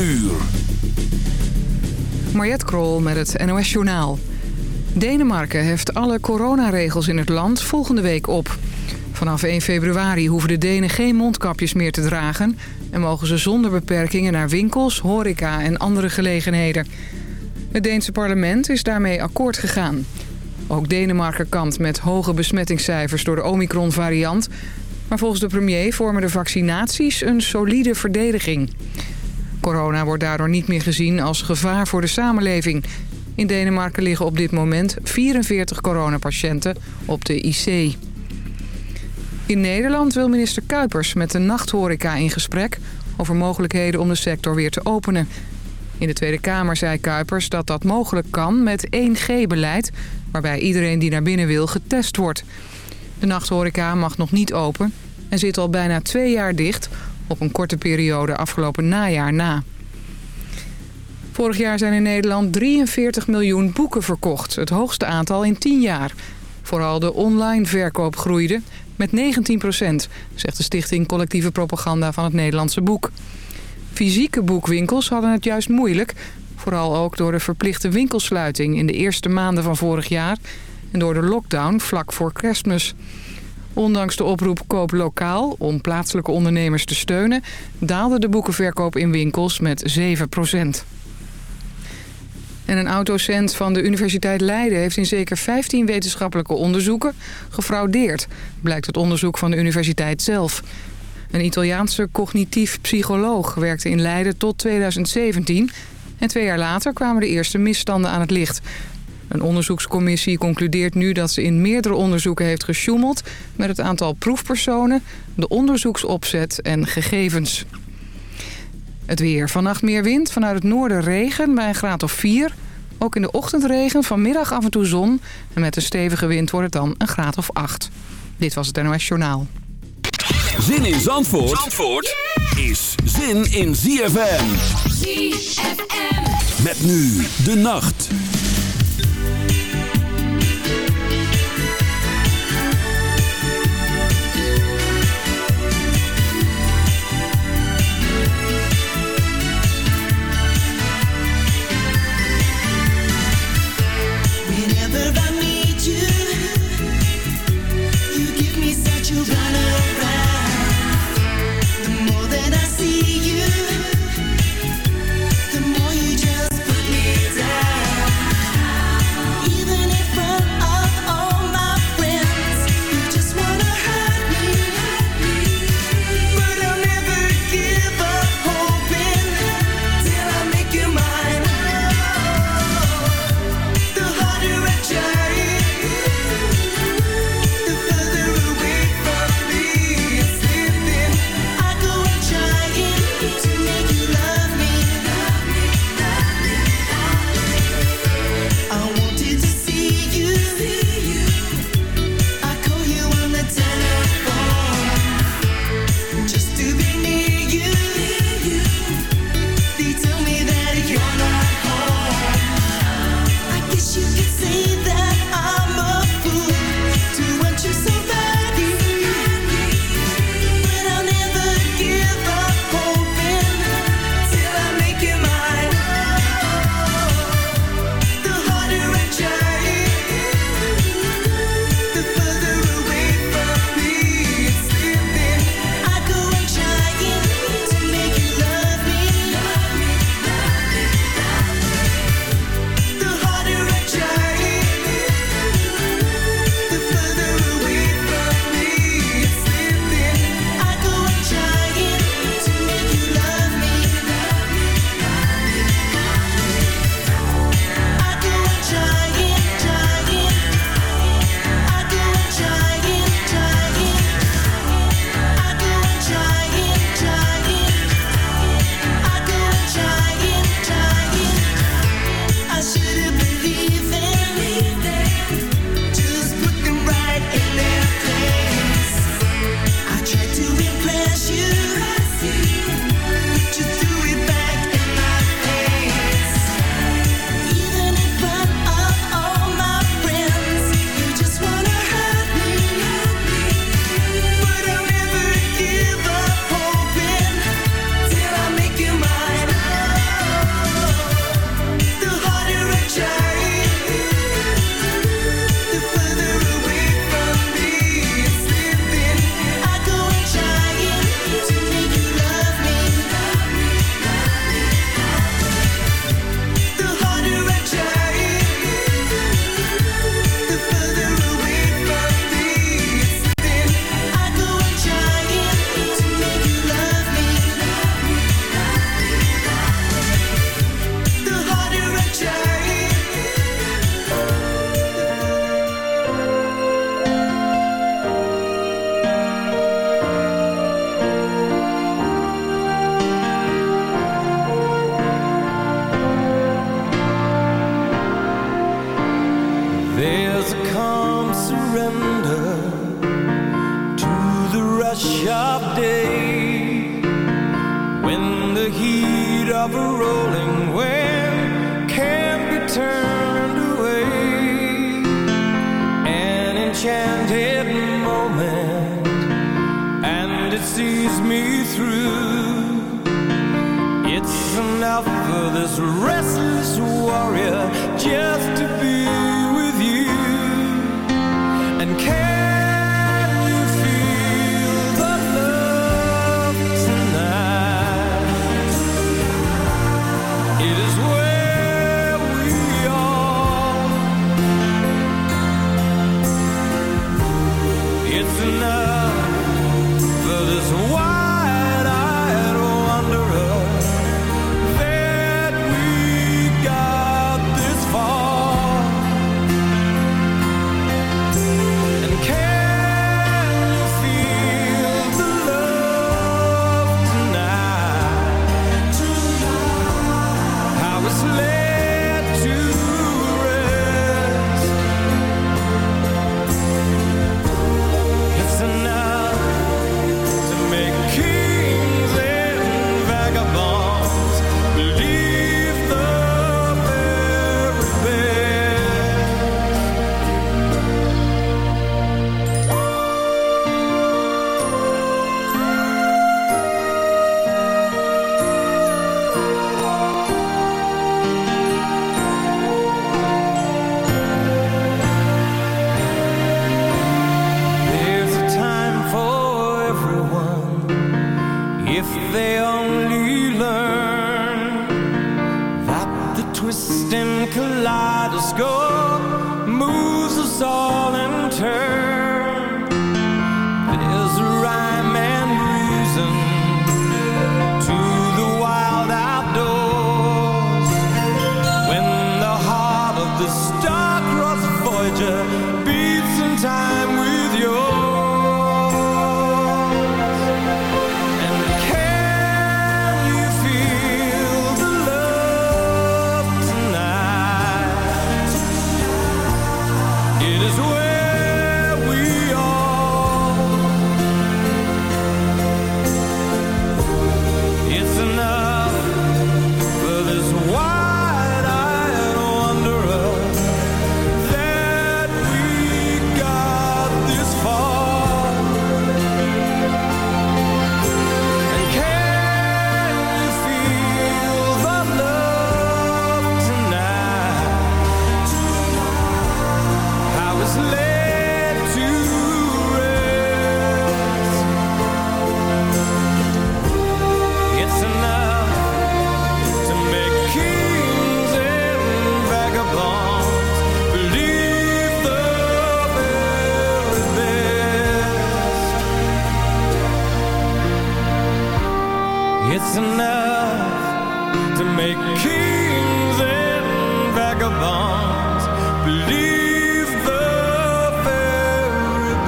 uur. Mariette Krol met het NOS Journaal. Denemarken heft alle coronaregels in het land volgende week op. Vanaf 1 februari hoeven de Denen geen mondkapjes meer te dragen... en mogen ze zonder beperkingen naar winkels, horeca en andere gelegenheden. Het Deense parlement is daarmee akkoord gegaan. Ook Denemarken kampt met hoge besmettingscijfers door de Omicron-variant... maar volgens de premier vormen de vaccinaties een solide verdediging. Corona wordt daardoor niet meer gezien als gevaar voor de samenleving. In Denemarken liggen op dit moment 44 coronapatiënten op de IC. In Nederland wil minister Kuipers met de nachthoreca in gesprek... over mogelijkheden om de sector weer te openen. In de Tweede Kamer zei Kuipers dat dat mogelijk kan met 1G-beleid... waarbij iedereen die naar binnen wil getest wordt. De nachthoreca mag nog niet open en zit al bijna twee jaar dicht... op een korte periode afgelopen najaar na. Vorig jaar zijn in Nederland 43 miljoen boeken verkocht. Het hoogste aantal in 10 jaar. Vooral de online verkoop groeide met 19 procent, zegt de stichting Collectieve Propaganda van het Nederlandse Boek. Fysieke boekwinkels hadden het juist moeilijk. Vooral ook door de verplichte winkelsluiting in de eerste maanden van vorig jaar... en door de lockdown vlak voor kerstmis. Ondanks de oproep Koop Lokaal om plaatselijke ondernemers te steunen... daalde de boekenverkoop in winkels met 7 procent. En een oud-docent van de Universiteit Leiden heeft in zeker 15 wetenschappelijke onderzoeken gefraudeerd, blijkt het onderzoek van de universiteit zelf. Een Italiaanse cognitief psycholoog werkte in Leiden tot 2017 en twee jaar later kwamen de eerste misstanden aan het licht. Een onderzoekscommissie concludeert nu dat ze in meerdere onderzoeken heeft gesjoemeld met het aantal proefpersonen, de onderzoeksopzet en gegevens. Het weer. Vannacht meer wind, vanuit het noorden regen bij een graad of 4. Ook in de ochtend regen, vanmiddag af en toe zon. En met een stevige wind wordt het dan een graad of 8. Dit was het NOS Journaal. Zin in Zandvoort, Zandvoort is zin in ZFM. ZFM. Met nu de nacht.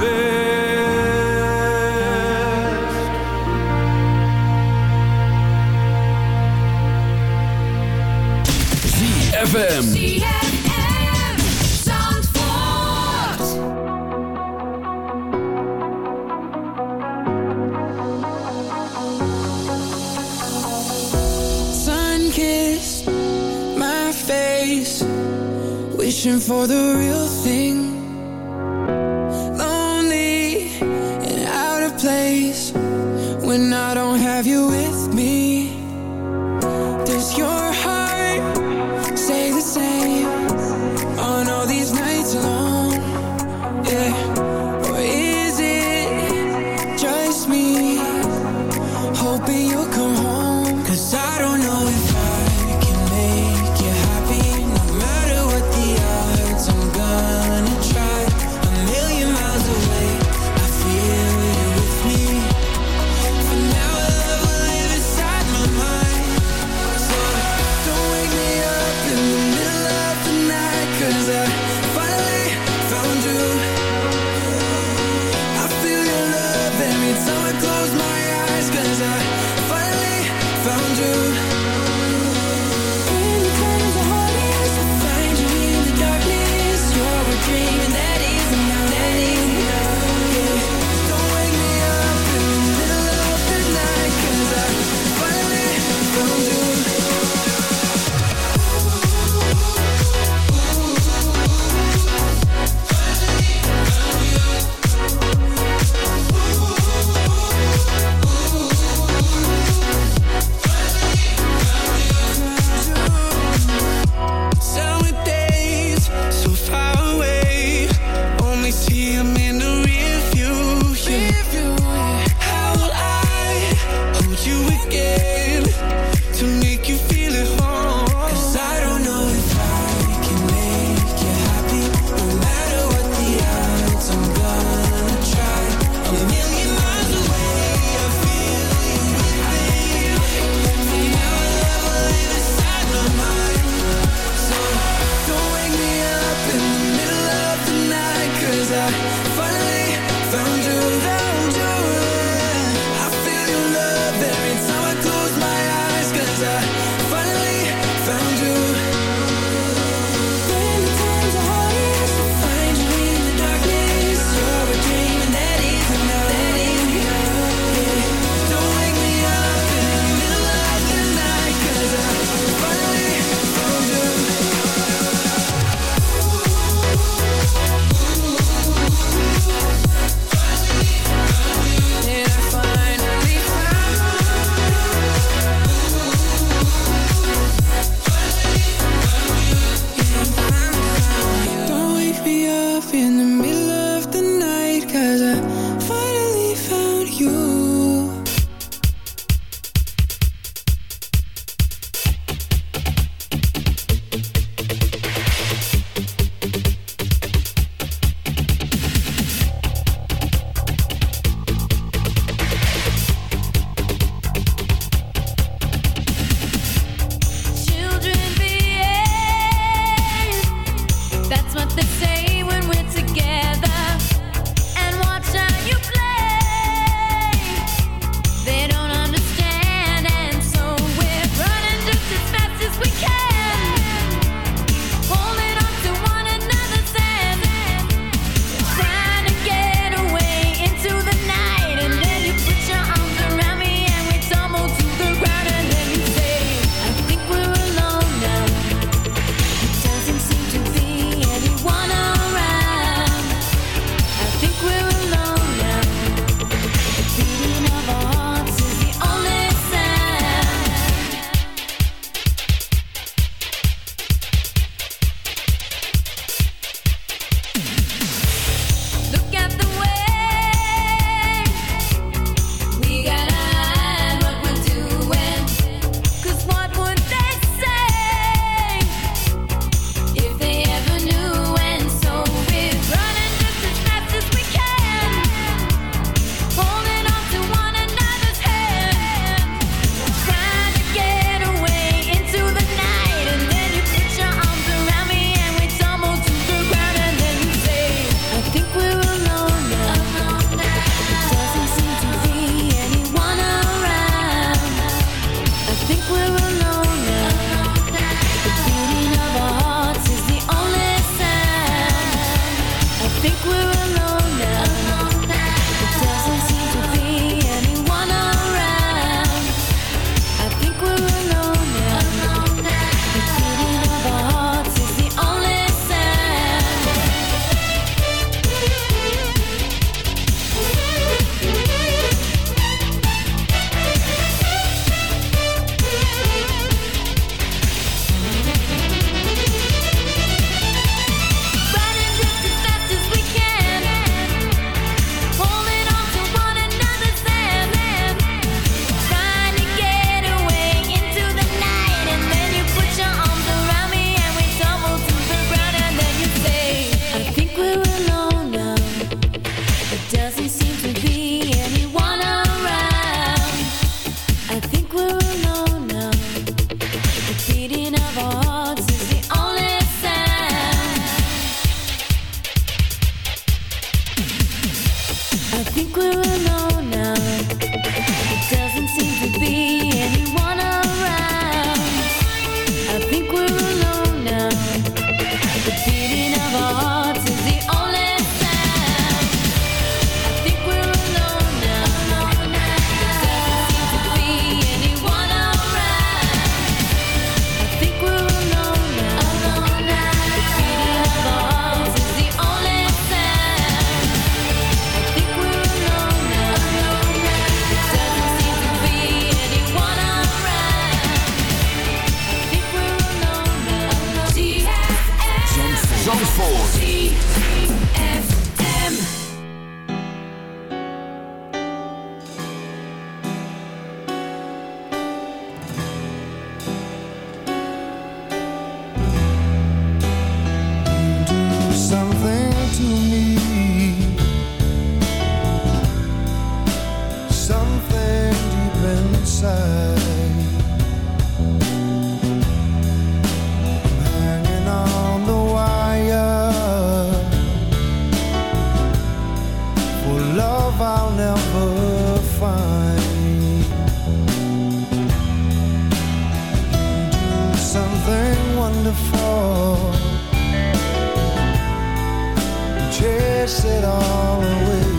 baby. love I'll never find. Do something wonderful, chase it all away.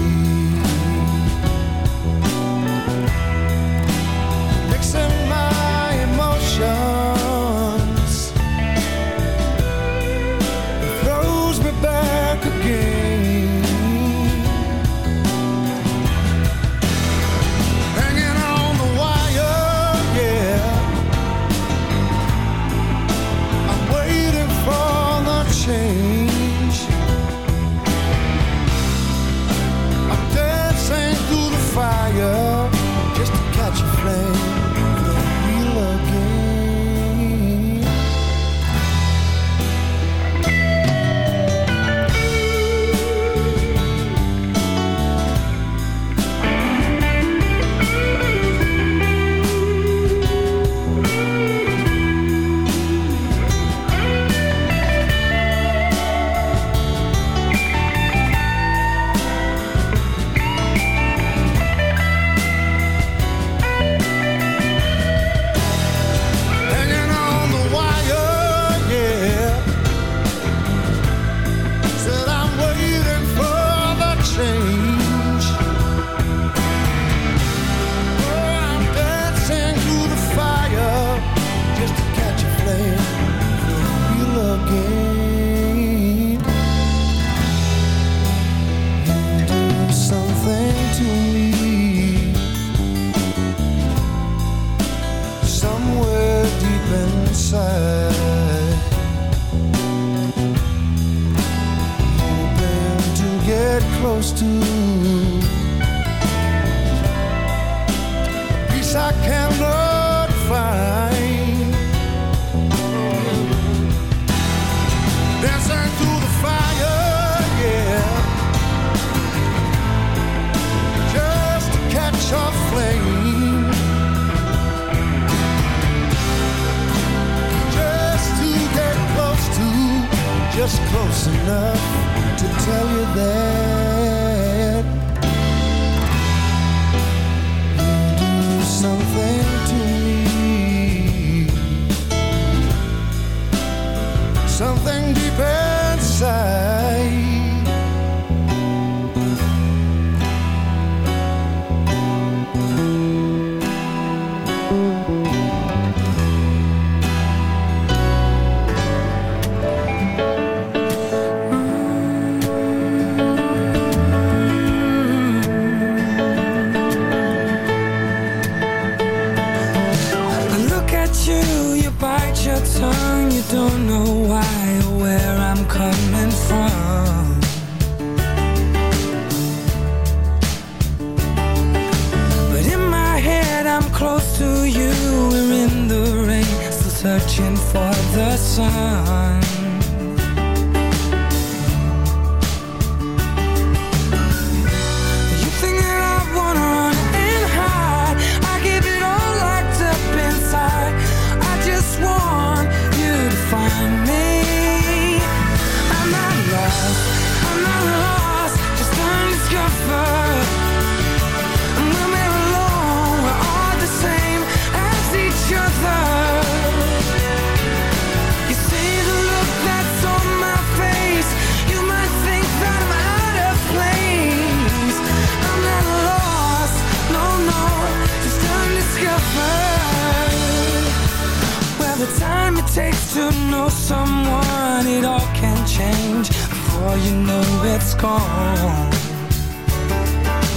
before you know it's gone.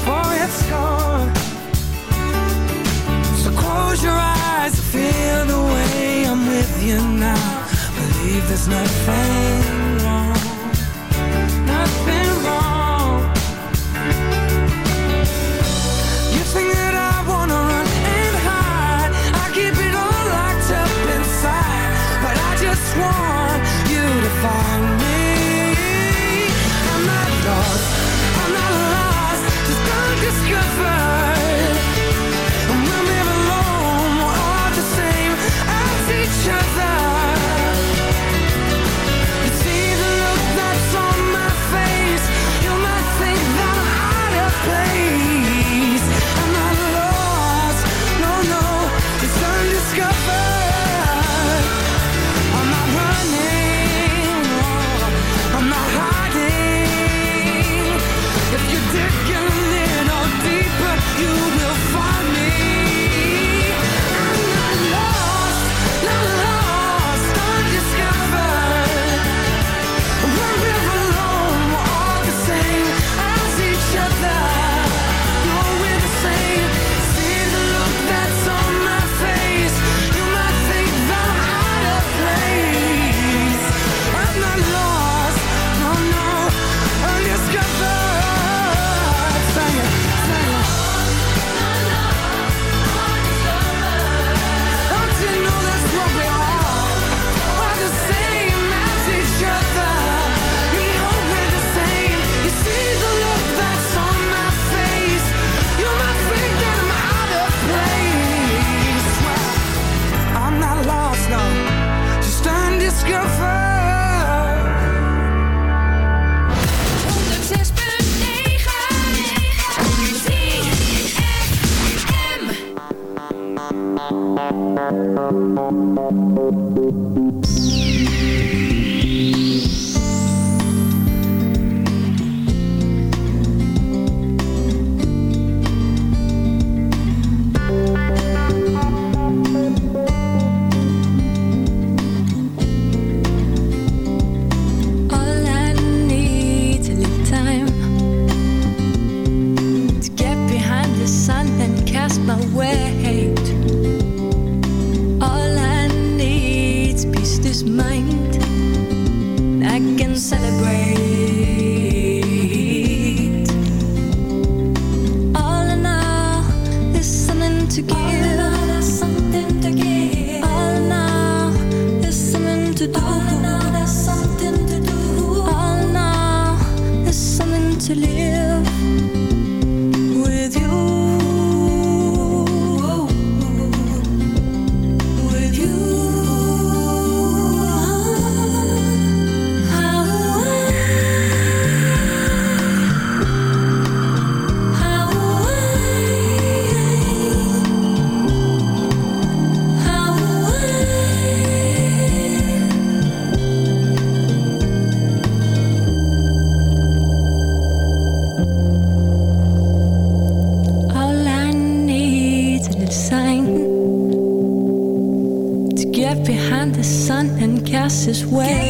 Oh, it's gone. So close your eyes, and feel the way I'm with you now. Believe there's nothing way.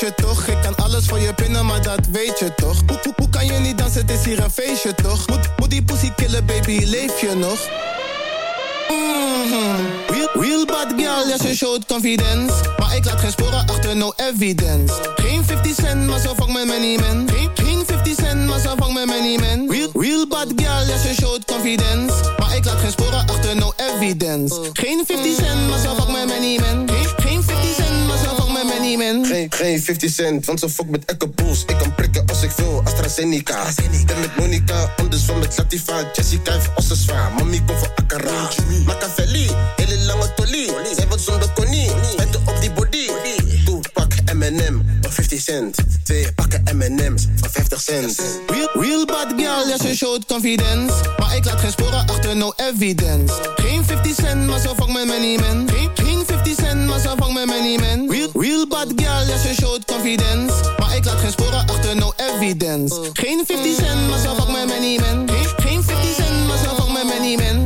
Weet je toch. Ik kan alles van je pinnen, maar dat weet je toch. Hoe, hoe, hoe kan je niet dansen, het is hier een feestje toch? Moet, moet die pussy killen, baby, leef je nog? Mhm. Real, bad girl, ja, ze showt confidence. Maar ik laat geen sporen achter, no evidence. Geen 50 cent, maar zo vang met many men. Geen, geen 50 cent, maar zo vang met many men. Real, bad girl, ja, ze showt confidence. Maar ik laat geen sporen achter, no evidence. Geen 50 cent, maar zo vang met many men. Geen, geen 50 cent, want ze fuck met Echo Bulls. Ik kan prikken als ik wil, AstraZeneca. Ben met Monica, anders van met Latifa. Jessica heeft ossen zwaar, mami komt voor Akara. Machiavelli, hele lange tolie. Zij wordt zonder konie, met op die body. Toe, pak M&M 50 cent. Twee pakken M&M's voor 50 cent. Real, bad girl, ja, ze showt confidence. Maar ik laat geen sporen achter, no evidence. Geen 50 cent, maar zo vang met many men. Geen, geen 50 cent, maar zo vang met many men. Real, bad girl, ja, ze showt confidence. Maar ik laat geen sporen achter, no evidence. Geen 50 cent, maar zo vang met many men. Geen, geen 50 cent, maar zo vang met many men.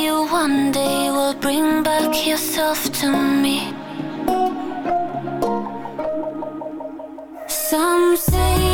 you one day will bring back yourself to me. Some say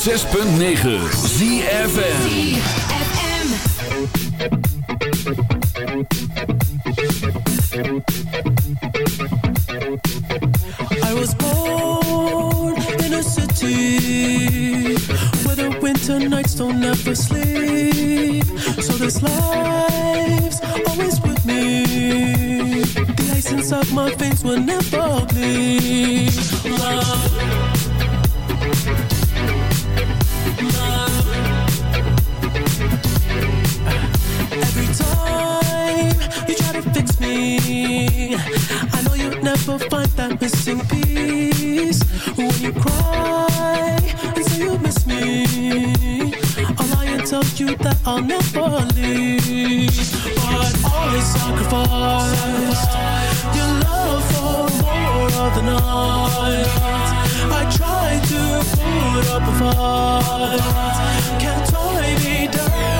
106.9 ZFM. Find that missing piece. When you cry and say you miss me, I'll lie and tell you that I'll never leave. But always sacrifice your love for more of the. I try to put up a fight, can't tie me down.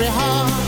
every heart.